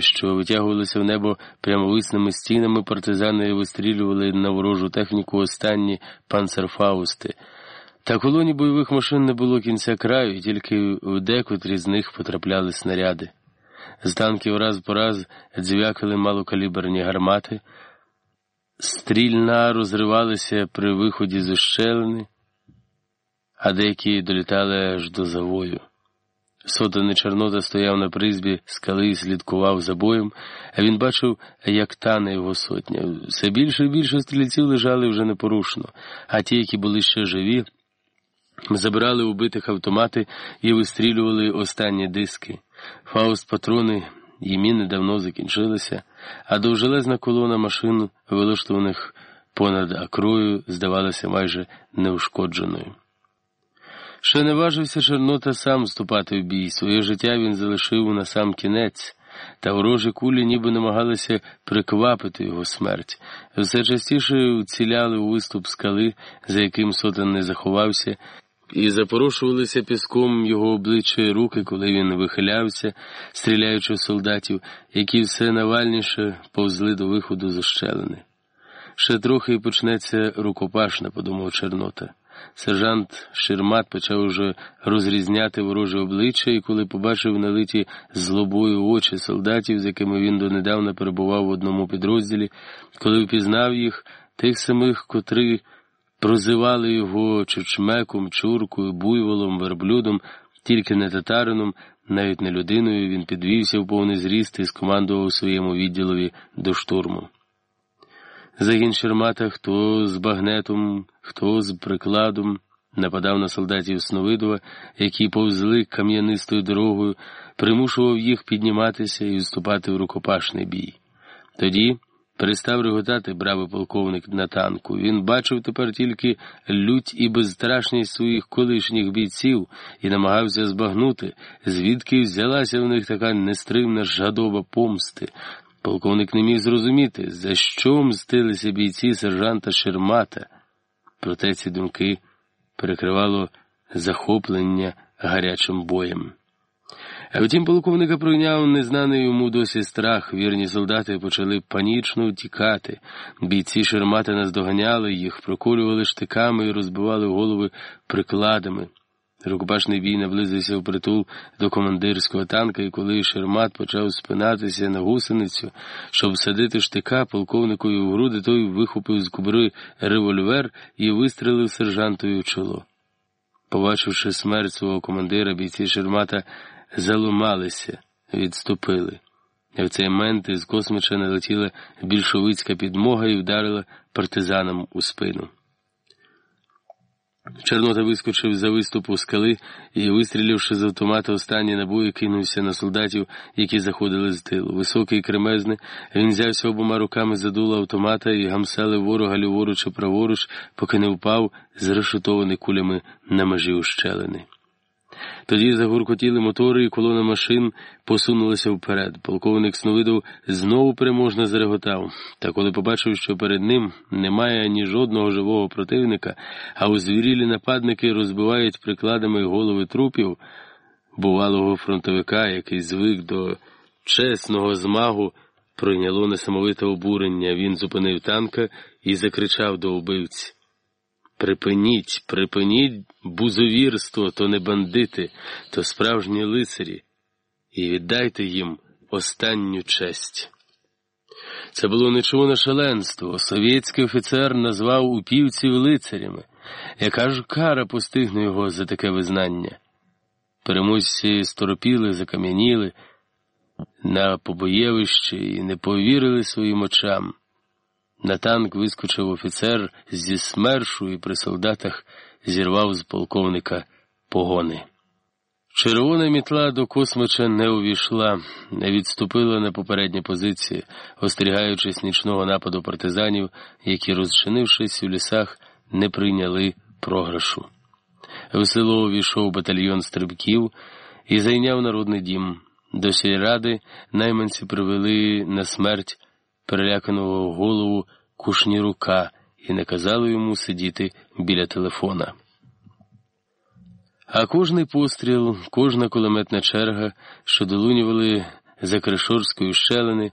що витягувалися в небо прямовисними стінами, партизани вистрілювали на ворожу техніку останні панцерфаусти. Та колоні бойових машин не було кінця краю, і тільки в декотрі з них потрапляли снаряди. З танків раз по раз дзвякали малокаліберні гармати, стрільна розривалися при виході з ущелини, а деякі долітали аж до завою. Сотаний Чорнота стояв на призбі скали і слідкував за боєм, а він бачив, як тане його сотня. Все більше і більше стрільців лежали вже непорушно, а ті, які були ще живі, забирали убитих автомати і вистрілювали останні диски. Фауст патрони і міни давно закінчилися, а довжелезна колона машин, вилаштованих понад акрою, здавалася майже неушкодженою. Ще не важився Чорнота сам вступати в бій. Своє життя він залишив на сам кінець, та ворожі кулі ніби намагалися приквапити його смерть. Все частіше вціляли у виступ скали, за яким сотен не заховався, і запорошувалися піском його обличчя і руки, коли він вихилявся, стріляючи в солдатів, які все навальніше повзли до виходу з ощелини. Ще трохи і почнеться рукопашна, подумав Чорнота. Сержант Ширмат почав уже розрізняти вороже обличчя, і коли побачив налиті злобою очі солдатів, з якими він донедавна перебував в одному підрозділі, коли впізнав їх, тих самих, котрі прозивали його чучмеком, чуркою, буйволом, верблюдом, тільки не татарином, навіть не людиною, він підвівся в повний зріст і скомандував своєму відділові до штурму. Загін Шермата хто з багнетом, хто з прикладом нападав на солдатів Сновидова, які повзли кам'янистою дорогою, примушував їх підніматися і вступати в рукопашний бій. Тоді перестав реготати бравий полковник на танку. Він бачив тепер тільки лють і безстрашність своїх колишніх бійців і намагався збагнути, звідки взялася в них така нестримна жадоба помсти. Полковник не міг зрозуміти, за що мстилися бійці сержанта Шермата. Проте ці думки перекривало захоплення гарячим боєм. А втім, полковника пройняв незнаний йому досі страх. Вірні солдати почали панічно втікати. Бійці Шермата наздоганяли їх, проколювали штиками і розбивали голови прикладами. Рукопашний бій наблизився в притул до командирського танка, і коли Шермат почав спинатися на гусеницю, щоб всадити штика полковникові в груди, той вихопив з кубри револьвер і вистрелив сержантові в чоло. Побачивши смерть свого командира, бійці Шермата заломалися, відступили. В цей момент із космича налетіла більшовицька підмога і вдарила партизанам у спину. Чорнота вискочив за виступу скали і, вистріливши з автомата останні набої, кинувся на солдатів, які заходили з тилу. Високий і кремезний, він взявся обома руками за дуло автомата і гамселив ворога ліворуч і праворуч, поки не впав, зрешетований кулями на межі ущелини. Тоді загуркотіли мотори, і колона машин посунулася вперед. Полковник Сновидов знову переможно зареготав. Та коли побачив, що перед ним немає ні жодного живого противника, а узвірілі нападники розбивають прикладами голови трупів, бувалого фронтовика, який звик до чесного змагу, пройняло несамовите обурення. Він зупинив танка і закричав до убивці. Припиніть, припиніть бузовірство, то не бандити, то справжні лицарі, і віддайте їм останню честь. Це було нечуване шаленство. Совєтський офіцер назвав упівців лицарями. Яка ж кара постигне його за таке визнання? Переможці сторопіли, закам'яніли на побоєвищі і не повірили своїм очам. На танк вискочив офіцер зі смершу і при солдатах зірвав з полковника погони. Червона мітла до космича не увійшла, не відступила на попередні позиції, остерігаючись нічного нападу партизанів, які, розчинившись у лісах, не прийняли програшу. В село увійшов батальйон стрибків і зайняв народний дім. До сільради найманці привели на смерть переляканого голову кушнірука і наказали йому сидіти біля телефона. А кожний постріл, кожна кулеметна черга, що долунювали за Кришорської щелини,